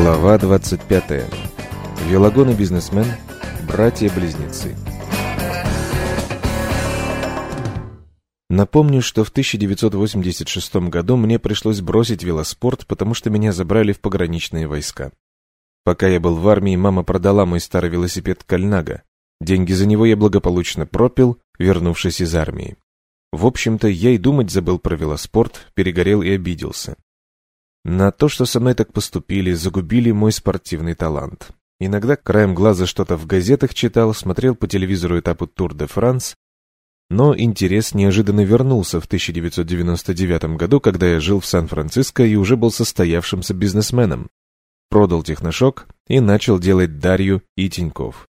Глава 25. Велогон и бизнесмен. Братья-близнецы. Напомню, что в 1986 году мне пришлось бросить велоспорт, потому что меня забрали в пограничные войска. Пока я был в армии, мама продала мой старый велосипед Кальнага. Деньги за него я благополучно пропил, вернувшись из армии. В общем-то, я и думать забыл про велоспорт, перегорел и обиделся. На то, что со мной так поступили, загубили мой спортивный талант. Иногда краем глаза что-то в газетах читал, смотрел по телевизору этапы Тур де Франс, но интерес неожиданно вернулся в 1999 году, когда я жил в Сан-Франциско и уже был состоявшимся бизнесменом. Продал техношок и начал делать Дарью и Тиньков.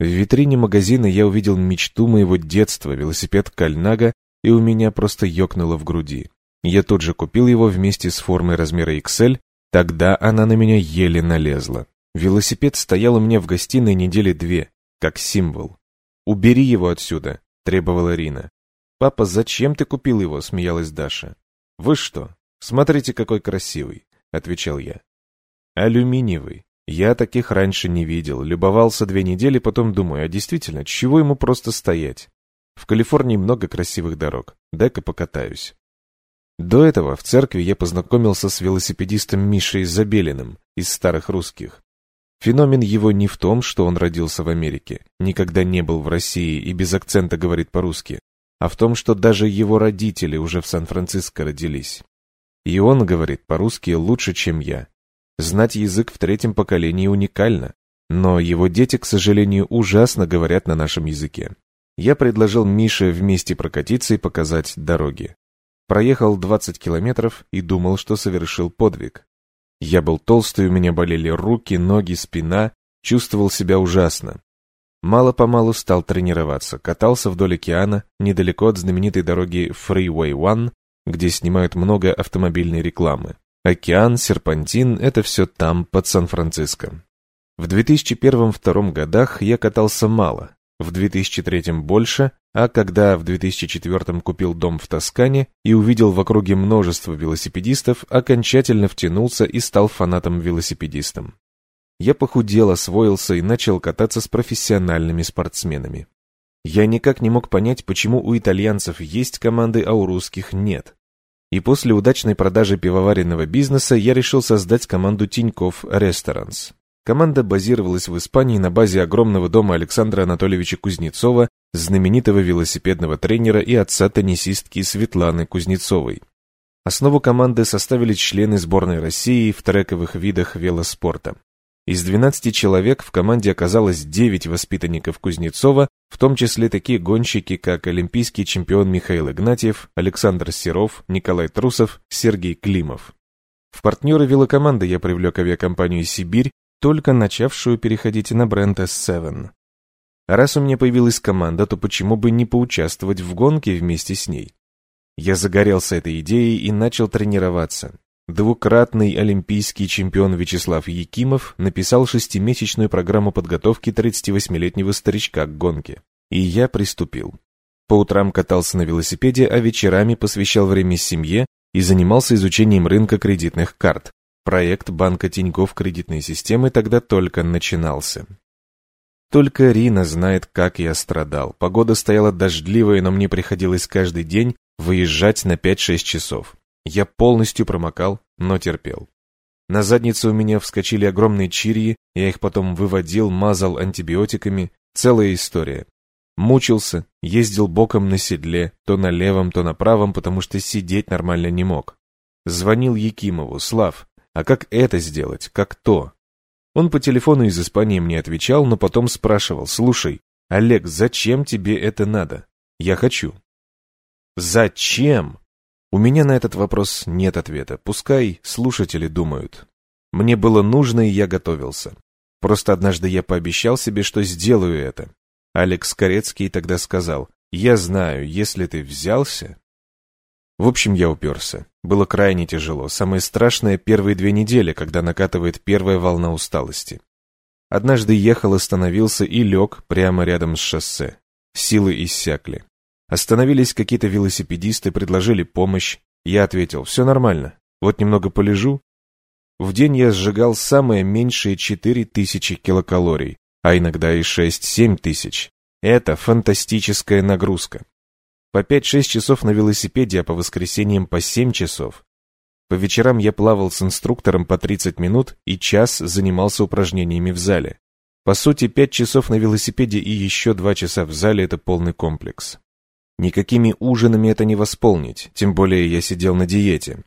В витрине магазина я увидел мечту моего детства, велосипед Кальнага, и у меня просто ёкнуло в груди. Я тут же купил его вместе с формой размера XL, тогда она на меня еле налезла. Велосипед стоял у меня в гостиной недели две, как символ. «Убери его отсюда», — требовала Рина. «Папа, зачем ты купил его?» — смеялась Даша. «Вы что? Смотрите, какой красивый», — отвечал я. «Алюминиевый. Я таких раньше не видел. Любовался две недели, потом думаю, а действительно, чего ему просто стоять? В Калифорнии много красивых дорог. Дай-ка покатаюсь». До этого в церкви я познакомился с велосипедистом Мишей Забелиным из старых русских. Феномен его не в том, что он родился в Америке, никогда не был в России и без акцента говорит по-русски, а в том, что даже его родители уже в Сан-Франциско родились. И он говорит по-русски лучше, чем я. Знать язык в третьем поколении уникально, но его дети, к сожалению, ужасно говорят на нашем языке. Я предложил Мише вместе прокатиться и показать дороги. Проехал 20 километров и думал, что совершил подвиг. Я был толстый, у меня болели руки, ноги, спина, чувствовал себя ужасно. Мало-помалу стал тренироваться, катался вдоль океана, недалеко от знаменитой дороги Freeway One, где снимают много автомобильной рекламы. Океан, серпантин — это все там, под Сан-Франциско. В 2001-2002 годах я катался мало, в 2003 больше, а когда в 2004 купил дом в Тоскане и увидел в округе множество велосипедистов, окончательно втянулся и стал фанатом-велосипедистом. Я похудел, освоился и начал кататься с профессиональными спортсменами. Я никак не мог понять, почему у итальянцев есть команды, а у русских нет. И после удачной продажи пивоваренного бизнеса я решил создать команду Тиньков Restaurants. Команда базировалась в Испании на базе огромного дома Александра Анатольевича Кузнецова, знаменитого велосипедного тренера и отца теннисистки Светланы Кузнецовой. Основу команды составили члены сборной России в трековых видах велоспорта. Из 12 человек в команде оказалось 9 воспитанников Кузнецова, в том числе такие гонщики, как олимпийский чемпион Михаил Игнатьев, Александр Серов, Николай Трусов, Сергей Климов. В партнеры велокоманды я привлек авиакомпанию «Сибирь», только начавшую переходить на бренд S7. Раз у меня появилась команда, то почему бы не поучаствовать в гонке вместе с ней? Я загорелся этой идеей и начал тренироваться. Двукратный олимпийский чемпион Вячеслав Якимов написал шестимесячную программу подготовки 38-летнего старичка к гонке. И я приступил. По утрам катался на велосипеде, а вечерами посвящал время семье и занимался изучением рынка кредитных карт, Проект банка Тинькофф кредитной системы тогда только начинался. Только Рина знает, как я страдал. Погода стояла дождливая, но мне приходилось каждый день выезжать на 5-6 часов. Я полностью промокал, но терпел. На заднице у меня вскочили огромные чирьи, я их потом выводил, мазал антибиотиками. Целая история. Мучился, ездил боком на седле, то на левом, то на правом, потому что сидеть нормально не мог. Звонил Якимову, Слав, а как это сделать? Как то? Он по телефону из Испании мне отвечал, но потом спрашивал, «Слушай, Олег, зачем тебе это надо? Я хочу». «Зачем?» У меня на этот вопрос нет ответа. Пускай слушатели думают. Мне было нужно, и я готовился. Просто однажды я пообещал себе, что сделаю это. Алекс Корецкий тогда сказал, «Я знаю, если ты взялся, в общем, я уперся. Было крайне тяжело. Самое страшное первые две недели, когда накатывает первая волна усталости. Однажды ехал, остановился и лег прямо рядом с шоссе. Силы иссякли. Остановились какие-то велосипедисты, предложили помощь. Я ответил, все нормально. Вот немного полежу. В день я сжигал самые меньшие 4000 килокалорий, а иногда и 6-7 тысяч. Это фантастическая нагрузка. По 5-6 часов на велосипеде, а по воскресеньям по 7 часов. По вечерам я плавал с инструктором по 30 минут и час занимался упражнениями в зале. По сути, 5 часов на велосипеде и еще 2 часа в зале – это полный комплекс. Никакими ужинами это не восполнить, тем более я сидел на диете.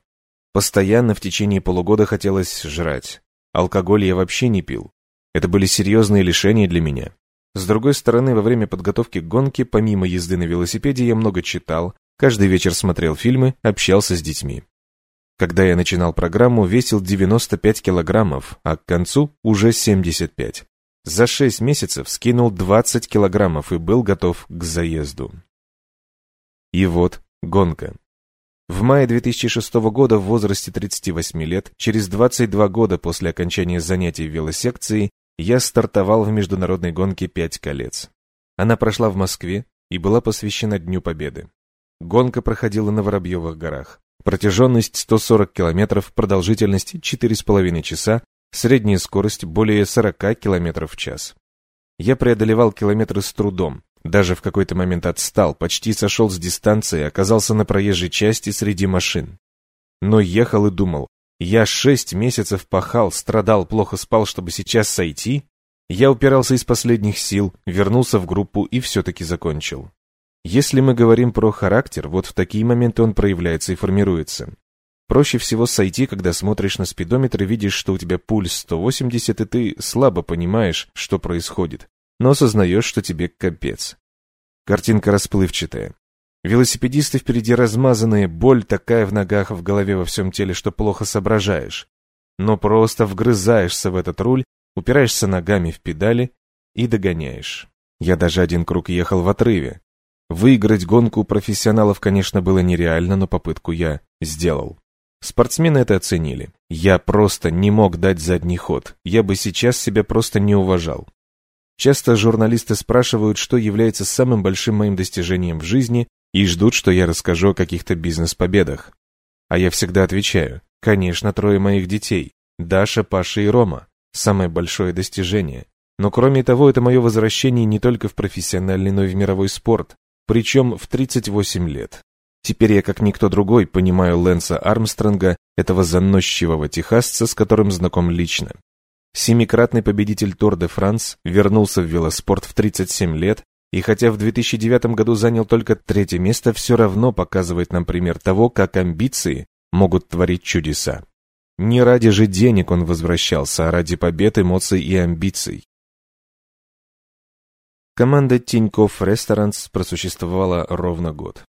Постоянно в течение полугода хотелось жрать. Алкоголь я вообще не пил. Это были серьезные лишения для меня. С другой стороны, во время подготовки к гонке, помимо езды на велосипеде, я много читал, каждый вечер смотрел фильмы, общался с детьми. Когда я начинал программу, весил 95 килограммов, а к концу уже 75. За 6 месяцев скинул 20 килограммов и был готов к заезду. И вот гонка. В мае 2006 года в возрасте 38 лет, через 22 года после окончания занятий в велосекции, я стартовал в международной гонке «Пять колец». Она прошла в Москве и была посвящена Дню Победы. Гонка проходила на Воробьевых горах. Протяженность 140 километров, продолжительность 4,5 часа, средняя скорость более 40 километров в час. Я преодолевал километры с трудом, даже в какой-то момент отстал, почти сошел с дистанции, оказался на проезжей части среди машин. Но ехал и думал, я шесть месяцев пахал, страдал, плохо спал, чтобы сейчас сойти? Я упирался из последних сил, вернулся в группу и все-таки закончил. Если мы говорим про характер, вот в такие моменты он проявляется и формируется. Проще всего сойти, когда смотришь на спидометр и видишь, что у тебя пульс 180, и ты слабо понимаешь, что происходит но осознаешь, что тебе капец. Картинка расплывчатая. Велосипедисты впереди размазанные, боль такая в ногах, в голове, во всем теле, что плохо соображаешь. Но просто вгрызаешься в этот руль, упираешься ногами в педали и догоняешь. Я даже один круг ехал в отрыве. Выиграть гонку у профессионалов, конечно, было нереально, но попытку я сделал. Спортсмены это оценили. Я просто не мог дать задний ход. Я бы сейчас себя просто не уважал. Часто журналисты спрашивают, что является самым большим моим достижением в жизни, и ждут, что я расскажу о каких-то бизнес-победах. А я всегда отвечаю, конечно, трое моих детей, Даша, Паша и Рома, самое большое достижение. Но кроме того, это мое возвращение не только в профессиональный, но и в мировой спорт, причем в 38 лет. Теперь я, как никто другой, понимаю Лэнса Армстронга, этого заносчивого техасца, с которым знаком лично. Семикратный победитель Тур де Франс вернулся в велоспорт в 37 лет и хотя в 2009 году занял только третье место, все равно показывает нам пример того, как амбиции могут творить чудеса. Не ради же денег он возвращался, а ради побед, эмоций и амбиций. Команда Тинькофф Restaurants просуществовала ровно год.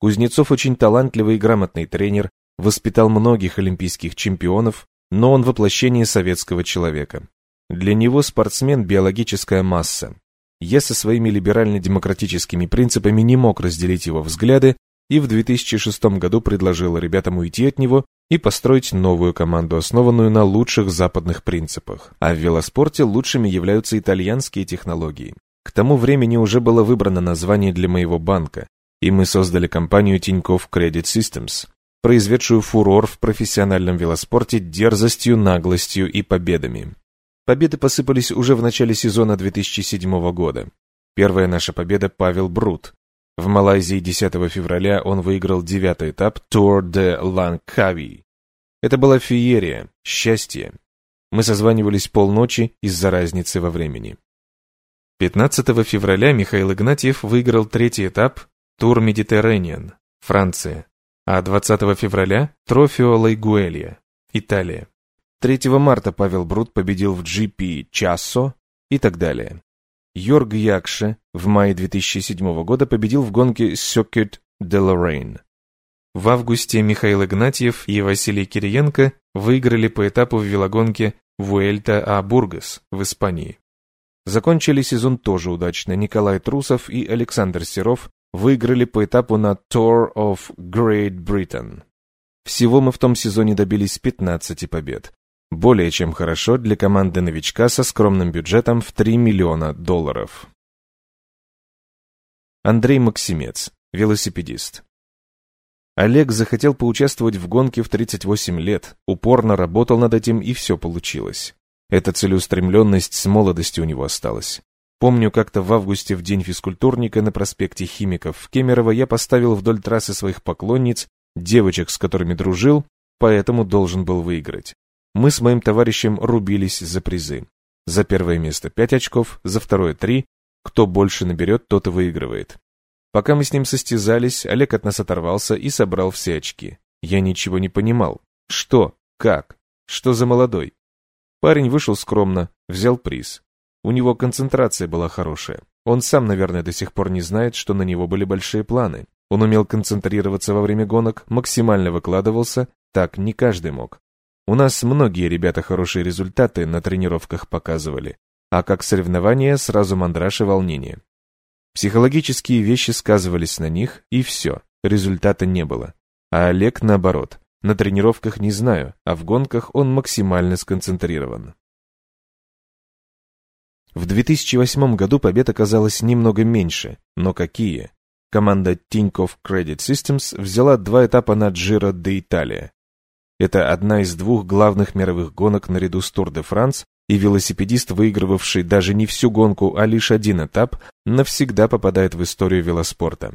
Кузнецов очень талантливый и грамотный тренер, воспитал многих олимпийских чемпионов, но он воплощение советского человека. Для него спортсмен – биологическая масса. Я со своими либерально-демократическими принципами не мог разделить его взгляды и в 2006 году предложил ребятам уйти от него и построить новую команду, основанную на лучших западных принципах. А в велоспорте лучшими являются итальянские технологии. К тому времени уже было выбрано название для моего банка, и мы создали компанию Тинькофф Credit Systems, произведшую фурор в профессиональном велоспорте дерзостью, наглостью и победами. Победы посыпались уже в начале сезона 2007 года. Первая наша победа Павел Брут. В Малайзии 10 февраля он выиграл девятый этап Tour de Langkawi. Это была феерия, счастье. Мы созванивались полночи из-за разницы во времени. 15 февраля Михаил Игнатьев выиграл третий этап Тур Медитеррениан, Франция а 20 февраля – Трофио Лайгуэлья, Италия. 3 марта Павел Брут победил в GP Чассо и так далее. Йорг Якше в мае 2007 года победил в гонке Circuit de Lorraine. В августе Михаил Игнатьев и Василий Кириенко выиграли по этапу в велогонке Вуэльта а Бургас в Испании. Закончили сезон тоже удачно Николай Трусов и Александр Серов выиграли по этапу на Tour of Great Britain. Всего мы в том сезоне добились 15 побед. Более чем хорошо для команды новичка со скромным бюджетом в 3 миллиона долларов. Андрей Максимец, велосипедист. Олег захотел поучаствовать в гонке в 38 лет, упорно работал над этим и все получилось. Эта целеустремленность с молодости у него осталась. Помню, как-то в августе в день физкультурника на проспекте Химиков в Кемерово я поставил вдоль трассы своих поклонниц, девочек, с которыми дружил, поэтому должен был выиграть. Мы с моим товарищем рубились за призы. За первое место 5 очков, за второе 3. Кто больше наберет, тот и выигрывает. Пока мы с ним состязались, Олег от нас оторвался и собрал все очки. Я ничего не понимал. Что? Как? Что за молодой? Парень вышел скромно, взял приз. У него концентрация была хорошая. Он сам, наверное, до сих пор не знает, что на него были большие планы. Он умел концентрироваться во время гонок, максимально выкладывался, так не каждый мог. У нас многие ребята хорошие результаты на тренировках показывали, а как соревнования сразу мандраж и волнение. Психологические вещи сказывались на них, и все, результата не было. А Олег наоборот, на тренировках не знаю, а в гонках он максимально сконцентрирован. В 2008 году побед оказалось немного меньше, но какие? Команда Tinkoff Credit Systems взяла два этапа на Giro d'Italia. Это одна из двух главных мировых гонок наряду с Тур де Франс, и велосипедист, выигрывавший даже не всю гонку, а лишь один этап, навсегда попадает в историю велоспорта.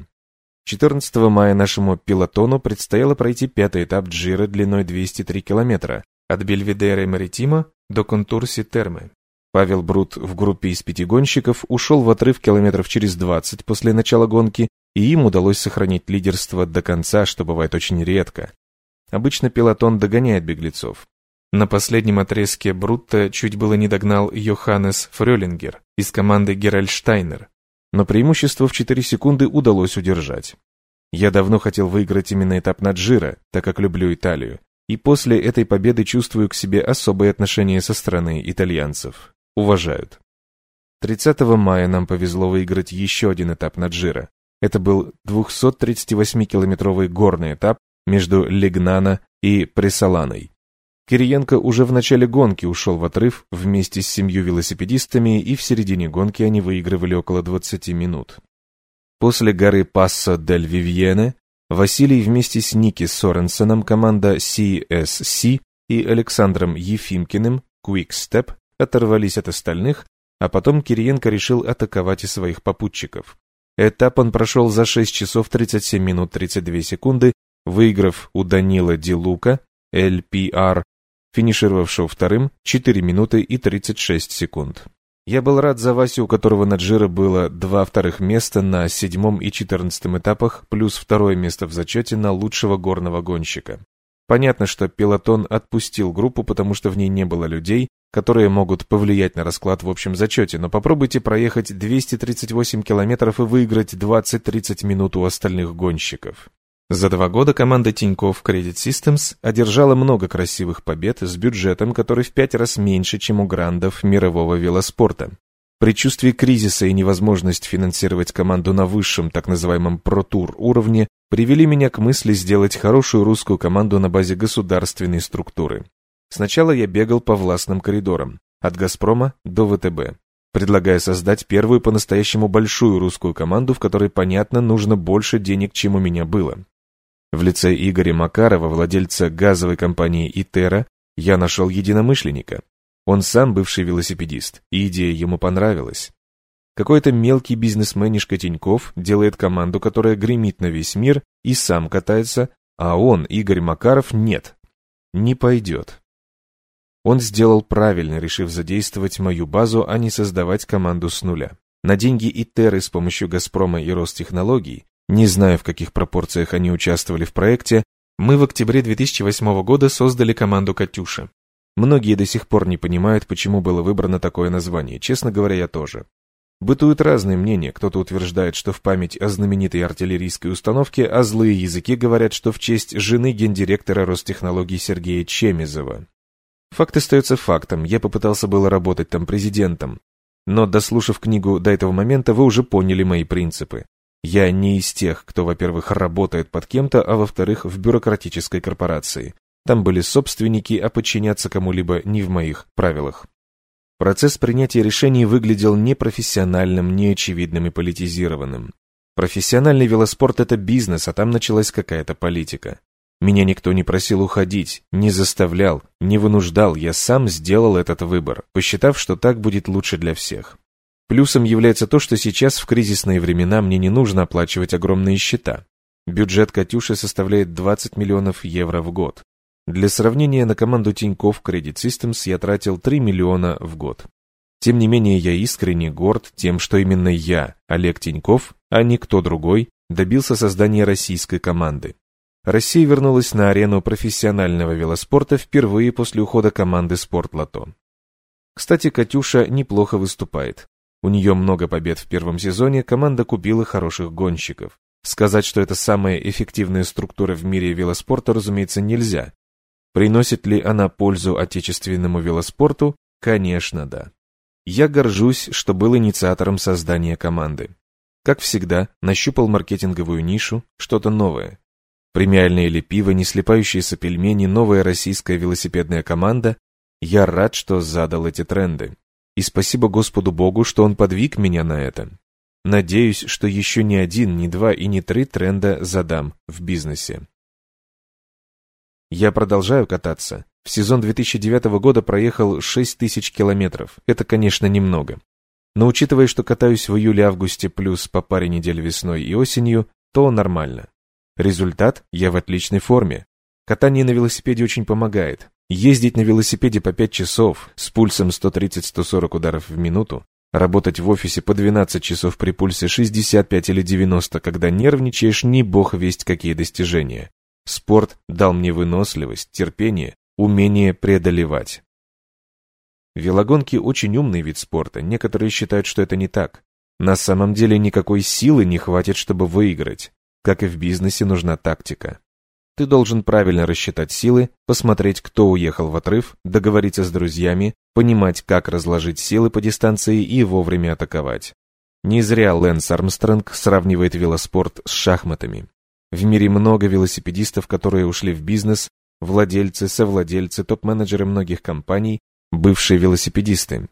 14 мая нашему пилотону предстояло пройти пятый этап Джира длиной 203 километра, от Бельведера Маритима до Контурси Термы. Павел Брут в группе из пяти гонщиков ушел в отрыв километров через 20 после начала гонки, и им удалось сохранить лидерство до конца, что бывает очень редко. Обычно пилотон догоняет беглецов. На последнем отрезке Брутта чуть было не догнал Йоханнес Фрёлингер из команды Геральштайнер, но преимущество в 4 секунды удалось удержать. Я давно хотел выиграть именно этап на Джира, так как люблю Италию, и после этой победы чувствую к себе особое отношение со стороны итальянцев. Уважают. 30 мая нам повезло выиграть еще один этап на Джира. Это был 238-километровый горный этап между Лигнано и Пресоланой. Кириенко уже в начале гонки ушел в отрыв вместе с семью велосипедистами, и в середине гонки они выигрывали около 20 минут. После горы Пассо дель Вивьене Василий вместе с Ники Соренсоном, команда CSC и Александром Ефимкиным Quick Step оторвались от остальных, а потом Кириенко решил атаковать и своих попутчиков. Этап он прошел за 6 часов 37 минут 32 секунды, выиграв у Данила Дилука, LPR, финишировавшего вторым 4 минуты и 36 секунд. Я был рад за Васю, у которого на Джиро было два вторых места на седьмом и четырнадцатом этапах, плюс второе место в зачете на лучшего горного гонщика. Понятно, что пилотон отпустил группу, потому что в ней не было людей, которые могут повлиять на расклад в общем зачете, но попробуйте проехать 238 километров и выиграть 20-30 минут у остальных гонщиков. За два года команда Тинькофф Credit Systems одержала много красивых побед с бюджетом, который в пять раз меньше, чем у грандов мирового велоспорта. Предчувствие кризиса и невозможность финансировать команду на высшем, так называемом протур уровне, привели меня к мысли сделать хорошую русскую команду на базе государственной структуры. Сначала я бегал по властным коридорам, от «Газпрома» до ВТБ, предлагая создать первую по-настоящему большую русскую команду, в которой, понятно, нужно больше денег, чем у меня было. В лице Игоря Макарова, владельца газовой компании «Итера», я нашел единомышленника. Он сам бывший велосипедист, и идея ему понравилась. Какой-то мелкий бизнесменишка Тиньков делает команду, которая гремит на весь мир и сам катается, а он, Игорь Макаров, нет. Не пойдет. Он сделал правильно, решив задействовать мою базу, а не создавать команду с нуля. На деньги Итеры с помощью «Газпрома» и Ростехнологий не знаю, в каких пропорциях они участвовали в проекте, мы в октябре 2008 года создали команду «Катюша». Многие до сих пор не понимают, почему было выбрано такое название, честно говоря, я тоже. Бытуют разные мнения, кто-то утверждает, что в память о знаменитой артиллерийской установке, а злые языки говорят, что в честь жены гендиректора Ростехнологий Сергея Чемизова. Факт остается фактом, я попытался было работать там президентом. Но, дослушав книгу до этого момента, вы уже поняли мои принципы. Я не из тех, кто, во-первых, работает под кем-то, а во-вторых, в бюрократической корпорации. Там были собственники, а подчиняться кому-либо не в моих правилах. Процесс принятия решений выглядел непрофессиональным, неочевидным и политизированным. Профессиональный велоспорт – это бизнес, а там началась какая-то политика. Меня никто не просил уходить, не заставлял, не вынуждал, я сам сделал этот выбор, посчитав, что так будет лучше для всех. Плюсом является то, что сейчас в кризисные времена мне не нужно оплачивать огромные счета. Бюджет «Катюши» составляет 20 миллионов евро в год. Для сравнения, на команду Тинькофф Credit Systems я тратил 3 миллиона в год. Тем не менее, я искренне горд тем, что именно я, Олег Тиньков, а не кто другой, добился создания российской команды. Россия вернулась на арену профессионального велоспорта впервые после ухода команды «Спортлото». Кстати, Катюша неплохо выступает. У нее много побед в первом сезоне, команда купила хороших гонщиков. Сказать, что это самая эффективная структура в мире велоспорта, разумеется, нельзя. Приносит ли она пользу отечественному велоспорту? Конечно, да. Я горжусь, что был инициатором создания команды. Как всегда, нащупал маркетинговую нишу, что-то новое. Премиальные или пиво, не слепающиеся пельмени, новая российская велосипедная команда. Я рад, что задал эти тренды. И спасибо Господу Богу, что Он подвиг меня на это. Надеюсь, что еще ни один, ни два и ни три тренда задам в бизнесе. Я продолжаю кататься. В сезон 2009 года проехал 6 тысяч километров. Это, конечно, немного. Но учитывая, что катаюсь в июле-августе плюс по паре недель весной и осенью, то нормально. Результат – я в отличной форме. Катание на велосипеде очень помогает. Ездить на велосипеде по 5 часов с пульсом 130-140 ударов в минуту, работать в офисе по 12 часов при пульсе 65 или 90, когда нервничаешь, не бог весть какие достижения. Спорт дал мне выносливость, терпение, умение преодолевать. Велогонки очень умный вид спорта, некоторые считают, что это не так. На самом деле никакой силы не хватит, чтобы выиграть. Как и в бизнесе, нужна тактика. Ты должен правильно рассчитать силы, посмотреть, кто уехал в отрыв, договориться с друзьями, понимать, как разложить силы по дистанции и вовремя атаковать. Не зря Лэнс Армстронг сравнивает велоспорт с шахматами. В мире много велосипедистов, которые ушли в бизнес, владельцы, совладельцы, топ-менеджеры многих компаний, бывшие велосипедисты.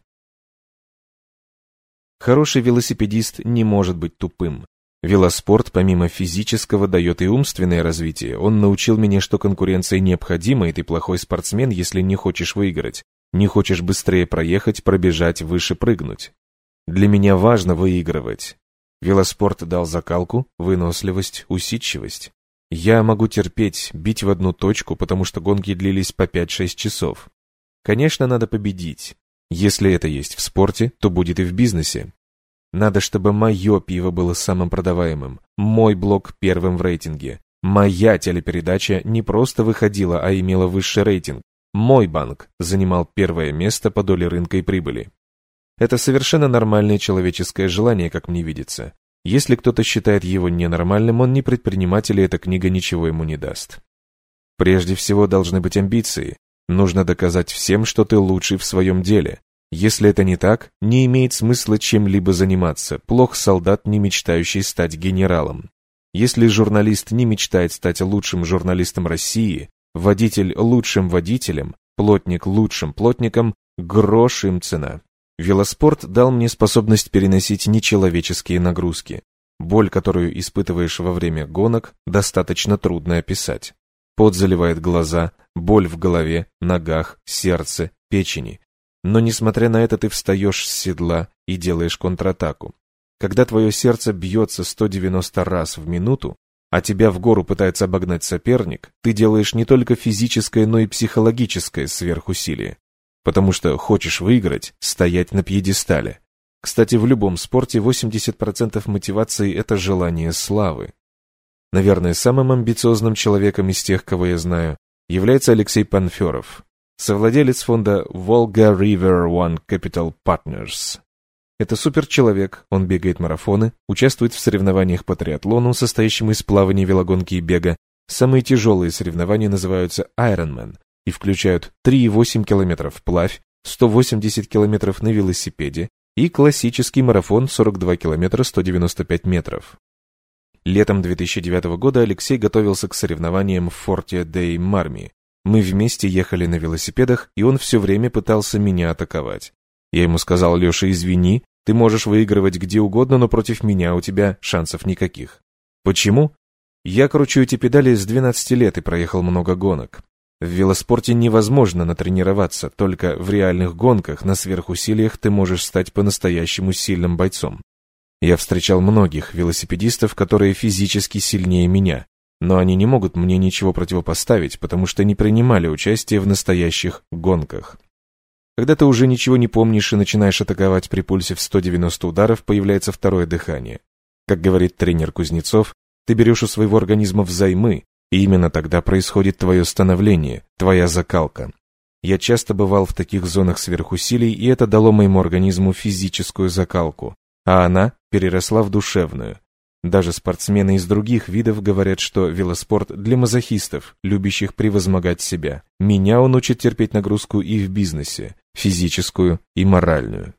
Хороший велосипедист не может быть тупым. Велоспорт, помимо физического, дает и умственное развитие. Он научил меня, что конкуренция необходима, и ты плохой спортсмен, если не хочешь выиграть. Не хочешь быстрее проехать, пробежать, выше прыгнуть. Для меня важно выигрывать. Велоспорт дал закалку, выносливость, усидчивость. Я могу терпеть, бить в одну точку, потому что гонки длились по 5-6 часов. Конечно, надо победить. Если это есть в спорте, то будет и в бизнесе. Надо, чтобы мое пиво было самым продаваемым, мой блог первым в рейтинге. Моя телепередача не просто выходила, а имела высший рейтинг. Мой банк занимал первое место по доле рынка и прибыли. Это совершенно нормальное человеческое желание, как мне видится. Если кто-то считает его ненормальным, он не предприниматель, и эта книга ничего ему не даст. Прежде всего должны быть амбиции. Нужно доказать всем, что ты лучший в своем деле. Если это не так, не имеет смысла чем-либо заниматься, плох солдат, не мечтающий стать генералом. Если журналист не мечтает стать лучшим журналистом России, водитель лучшим водителем, плотник лучшим плотником, грош им цена. Велоспорт дал мне способность переносить нечеловеческие нагрузки. Боль, которую испытываешь во время гонок, достаточно трудно описать. Пот заливает глаза, боль в голове, ногах, сердце, печени. Но несмотря на это ты встаешь с седла и делаешь контратаку. Когда твое сердце бьется 190 раз в минуту, а тебя в гору пытается обогнать соперник, ты делаешь не только физическое, но и психологическое сверхусилие. Потому что хочешь выиграть, стоять на пьедестале. Кстати, в любом спорте 80% мотивации – это желание славы. Наверное, самым амбициозным человеком из тех, кого я знаю, является Алексей Панферов, совладелец фонда Volga River One Capital Partners. Это суперчеловек, он бегает марафоны, участвует в соревнованиях по триатлону, состоящему из плавания, велогонки и бега. Самые тяжелые соревнования называются Ironman и включают 3,8 км вплавь, 180 км на велосипеде и классический марафон 42 км 195 метров. Летом 2009 года Алексей готовился к соревнованиям в форте Дей Марми, мы вместе ехали на велосипедах, и он все время пытался меня атаковать. Я ему сказал, Леша, извини, Ты можешь выигрывать где угодно, но против меня у тебя шансов никаких. Почему? Я кручу эти педали с 12 лет и проехал много гонок. В велоспорте невозможно натренироваться, только в реальных гонках на сверхусилиях ты можешь стать по-настоящему сильным бойцом. Я встречал многих велосипедистов, которые физически сильнее меня, но они не могут мне ничего противопоставить, потому что не принимали участие в настоящих гонках. Когда ты уже ничего не помнишь и начинаешь атаковать при пульсе в 190 ударов, появляется второе дыхание. Как говорит тренер Кузнецов, ты берешь у своего организма взаймы, и именно тогда происходит твое становление, твоя закалка. Я часто бывал в таких зонах сверхусилий, и это дало моему организму физическую закалку, а она переросла в душевную. Даже спортсмены из других видов говорят, что велоспорт для мазохистов, любящих превозмогать себя. Меня он учит терпеть нагрузку и в бизнесе, физическую и моральную.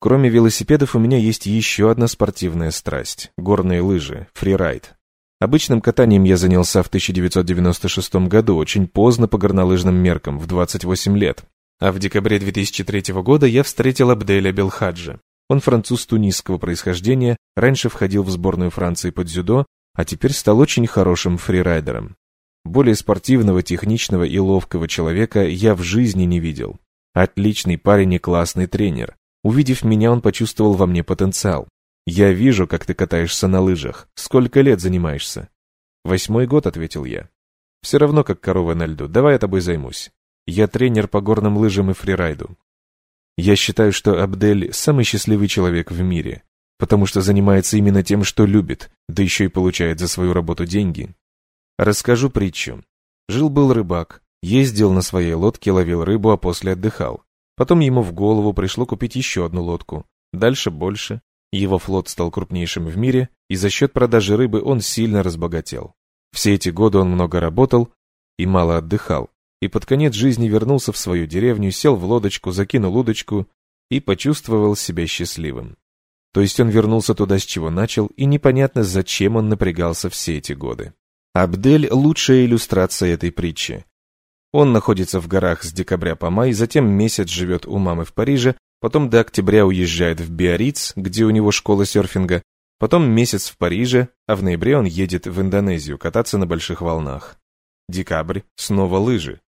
Кроме велосипедов у меня есть еще одна спортивная страсть – горные лыжи, фрирайд. Обычным катанием я занялся в 1996 году, очень поздно по горнолыжным меркам, в 28 лет. А в декабре 2003 года я встретил Абделя Белхаджа. Он француз тунисского происхождения, раньше входил в сборную Франции под дзюдо, а теперь стал очень хорошим фрирайдером. Более спортивного, техничного и ловкого человека я в жизни не видел. Отличный парень и классный тренер. Увидев меня, он почувствовал во мне потенциал. «Я вижу, как ты катаешься на лыжах. Сколько лет занимаешься?» «Восьмой год», — ответил я. «Все равно, как корова на льду. Давай я тобой займусь. Я тренер по горным лыжам и фрирайду. Я считаю, что Абдель – самый счастливый человек в мире, потому что занимается именно тем, что любит, да еще и получает за свою работу деньги. Расскажу притчу. Жил-был рыбак, ездил на своей лодке, ловил рыбу, а после отдыхал. Потом ему в голову пришло купить еще одну лодку. Дальше больше. Его флот стал крупнейшим в мире, и за счет продажи рыбы он сильно разбогател. Все эти годы он много работал и мало отдыхал и под конец жизни вернулся в свою деревню, сел в лодочку, закинул удочку и почувствовал себя счастливым. То есть он вернулся туда, с чего начал, и непонятно, зачем он напрягался все эти годы. Абдель – лучшая иллюстрация этой притчи. Он находится в горах с декабря по май, затем месяц живет у мамы в Париже, потом до октября уезжает в Биарриц, где у него школа серфинга, потом месяц в Париже, а в ноябре он едет в Индонезию кататься на больших волнах. Декабрь – снова лыжи.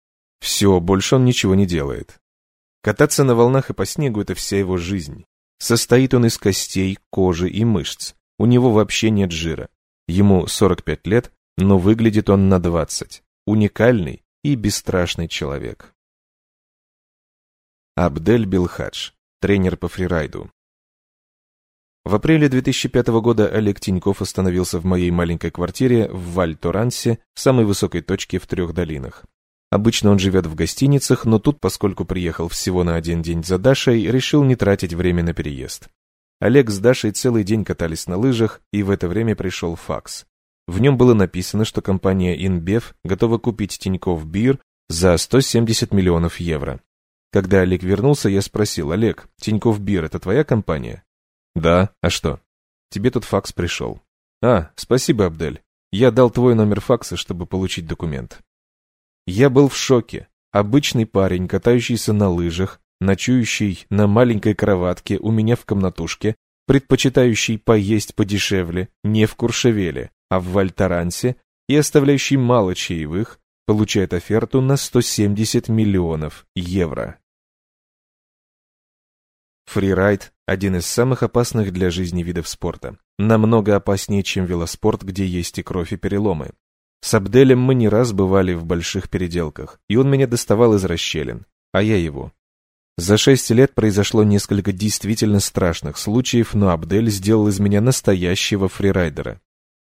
Все, больше он ничего не делает. Кататься на волнах и по снегу – это вся его жизнь. Состоит он из костей, кожи и мышц. У него вообще нет жира. Ему 45 лет, но выглядит он на 20. Уникальный и бесстрашный человек. Абдель Билхадж, тренер по фрирайду. В апреле 2005 года Олег Тиньков остановился в моей маленькой квартире в Валь-Торансе, самой высокой точке в трех долинах. Обычно он живет в гостиницах, но тут, поскольку приехал всего на один день за Дашей, решил не тратить время на переезд. Олег с Дашей целый день катались на лыжах, и в это время пришел факс. В нем было написано, что компания InBev готова купить Тиньков Бир за 170 миллионов евро. Когда Олег вернулся, я спросил, Олег, Тиньков Бир – это твоя компания? Да, а что? Тебе тут факс пришел. А, спасибо, Абдель. Я дал твой номер факса, чтобы получить документ. Я был в шоке. Обычный парень, катающийся на лыжах, ночующий на маленькой кроватке у меня в комнатушке, предпочитающий поесть подешевле, не в Куршевеле, а в Вальтарансе, и оставляющий мало чаевых, получает оферту на 170 миллионов евро. Фрирайд – один из самых опасных для жизни видов спорта. Намного опаснее, чем велоспорт, где есть и кровь, и переломы. С Абделем мы не раз бывали в больших переделках, и он меня доставал из расщелин, а я его. За шесть лет произошло несколько действительно страшных случаев, но Абдель сделал из меня настоящего фрирайдера.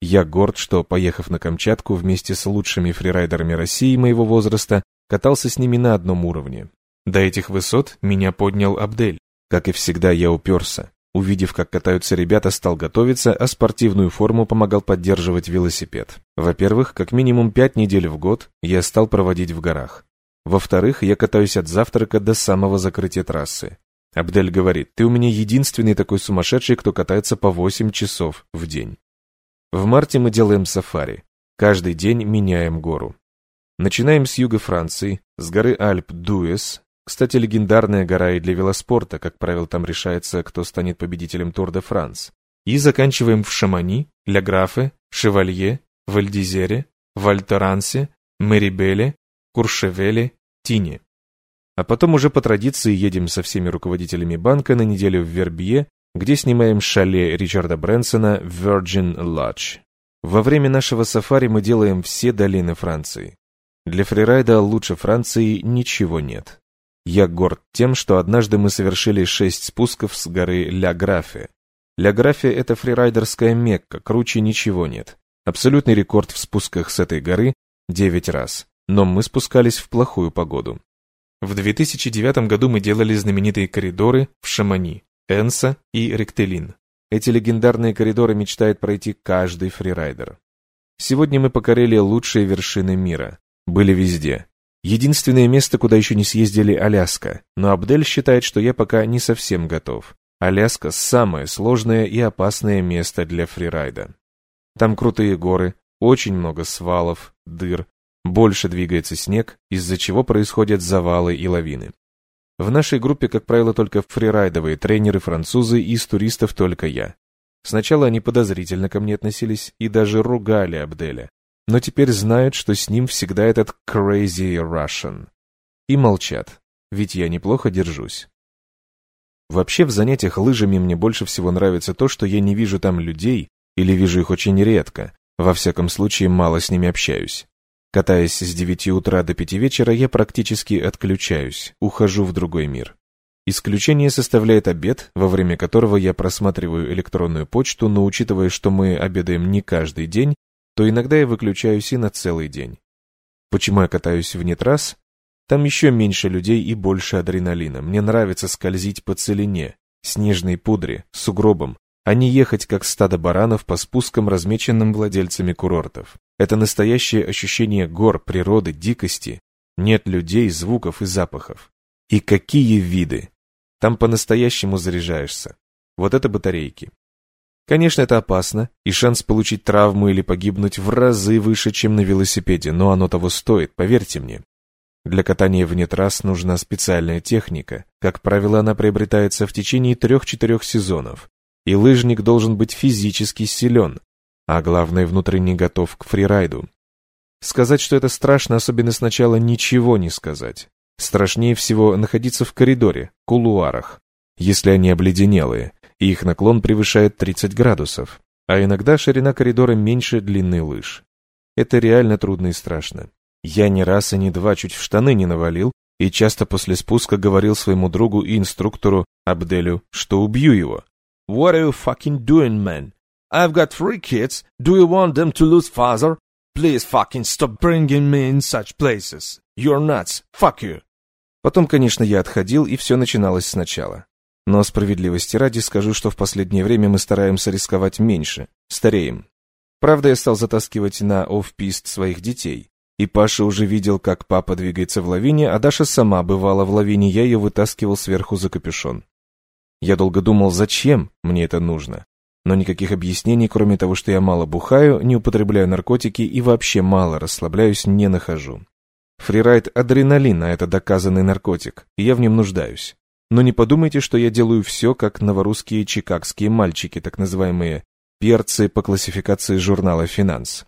Я горд, что, поехав на Камчатку вместе с лучшими фрирайдерами России моего возраста, катался с ними на одном уровне. До этих высот меня поднял Абдель. Как и всегда, я уперся. Увидев, как катаются ребята, стал готовиться, а спортивную форму помогал поддерживать велосипед. Во-первых, как минимум пять недель в год я стал проводить в горах. Во-вторых, я катаюсь от завтрака до самого закрытия трассы. Абдель говорит, ты у меня единственный такой сумасшедший, кто катается по 8 часов в день. В марте мы делаем сафари. Каждый день меняем гору. Начинаем с юга Франции, с горы Альп Дуэс, Кстати, легендарная гора и для велоспорта, как правило, там решается, кто станет победителем Тур де Франс. И заканчиваем в Шамани, Ля Графе, Шевалье, Вальдизере, Вальторансе, Мерибеле, Куршевеле, Тине. А потом уже по традиции едем со всеми руководителями банка на неделю в Вербье, где снимаем шале Ричарда Брэнсона Virgin Lodge. Во время нашего сафари мы делаем все долины Франции. Для фрирайда лучше Франции ничего нет. Я горд тем, что однажды мы совершили шесть спусков с горы Ля Графе. Ля Графе — это фрирайдерская Мекка, круче ничего нет. Абсолютный рекорд в спусках с этой горы — девять раз. Но мы спускались в плохую погоду. В 2009 году мы делали знаменитые коридоры в Шамани, Энса и Ректелин. Эти легендарные коридоры мечтает пройти каждый фрирайдер. Сегодня мы покорили лучшие вершины мира. Были везде. Единственное место, куда еще не съездили Аляска, но Абдель считает, что я пока не совсем готов. Аляска – самое сложное и опасное место для фрирайда. Там крутые горы, очень много свалов, дыр, больше двигается снег, из-за чего происходят завалы и лавины. В нашей группе, как правило, только фрирайдовые тренеры-французы, и из туристов только я. Сначала они подозрительно ко мне относились и даже ругали Абделя, но теперь знают, что с ним всегда этот crazy Russian. И молчат, ведь я неплохо держусь. Вообще в занятиях лыжами мне больше всего нравится то, что я не вижу там людей, или вижу их очень редко, во всяком случае мало с ними общаюсь. Катаясь с 9 утра до 5 вечера, я практически отключаюсь, ухожу в другой мир. Исключение составляет обед, во время которого я просматриваю электронную почту, но учитывая, что мы обедаем не каждый день, то иногда я выключаюсь и на целый день. Почему я катаюсь вне трасс? Там еще меньше людей и больше адреналина. Мне нравится скользить по целине, снежной пудре, сугробам, а не ехать как стадо баранов по спускам, размеченным владельцами курортов. Это настоящее ощущение гор, природы, дикости. Нет людей, звуков и запахов. И какие виды! Там по-настоящему заряжаешься. Вот это батарейки. Конечно, это опасно, и шанс получить травму или погибнуть в разы выше, чем на велосипеде, но оно того стоит, поверьте мне. Для катания вне трасс нужна специальная техника. Как правило, она приобретается в течение трех-четырех сезонов и лыжник должен быть физически силен, а главное внутренне готов к фрирайду. Сказать, что это страшно, особенно сначала ничего не сказать. Страшнее всего находиться в коридоре, кулуарах, если они обледенелые, и их наклон превышает 30 градусов, а иногда ширина коридора меньше длины лыж. Это реально трудно и страшно. Я ни раз и ни два чуть в штаны не навалил, и часто после спуска говорил своему другу и инструктору Абделю, что убью его, What are you fucking doing, man? I've got three kids. Do you want them to lose father? Please fucking stop bringing me in such places. You're nuts. Fuck you. Потом, конечно, я отходил, и все начиналось сначала. Но справедливости ради скажу, что в последнее время мы стараемся рисковать меньше, стареем. Правда, я стал затаскивать на оф-пист своих детей. И Паша уже видел, как папа двигается в лавине, а Даша сама бывала в лавине, я ее вытаскивал сверху за капюшон. Я долго думал, зачем мне это нужно. Но никаких объяснений, кроме того, что я мало бухаю, не употребляю наркотики и вообще мало расслабляюсь, не нахожу. Фрирайд – адреналин, а это доказанный наркотик, и я в нем нуждаюсь. Но не подумайте, что я делаю все, как новорусские чикагские мальчики, так называемые перцы по классификации журнала «Финанс».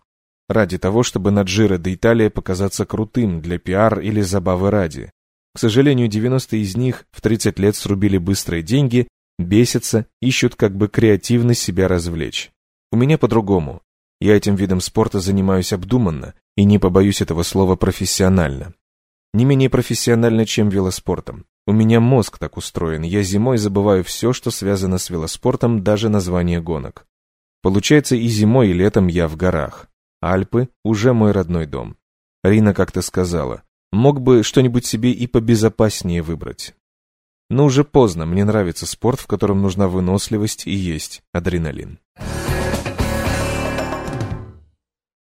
Ради того, чтобы на Джиро де Италия показаться крутым для пиар или забавы ради. К сожалению, 90 из них в 30 лет срубили быстрые деньги, бесятся, ищут как бы креативно себя развлечь. У меня по-другому. Я этим видом спорта занимаюсь обдуманно и не побоюсь этого слова профессионально. Не менее профессионально, чем велоспортом. У меня мозг так устроен, я зимой забываю все, что связано с велоспортом, даже название гонок. Получается, и зимой, и летом я в горах. Альпы – уже мой родной дом. Рина как-то сказала, Мог бы что-нибудь себе и побезопаснее выбрать. Но уже поздно, мне нравится спорт, в котором нужна выносливость и есть адреналин.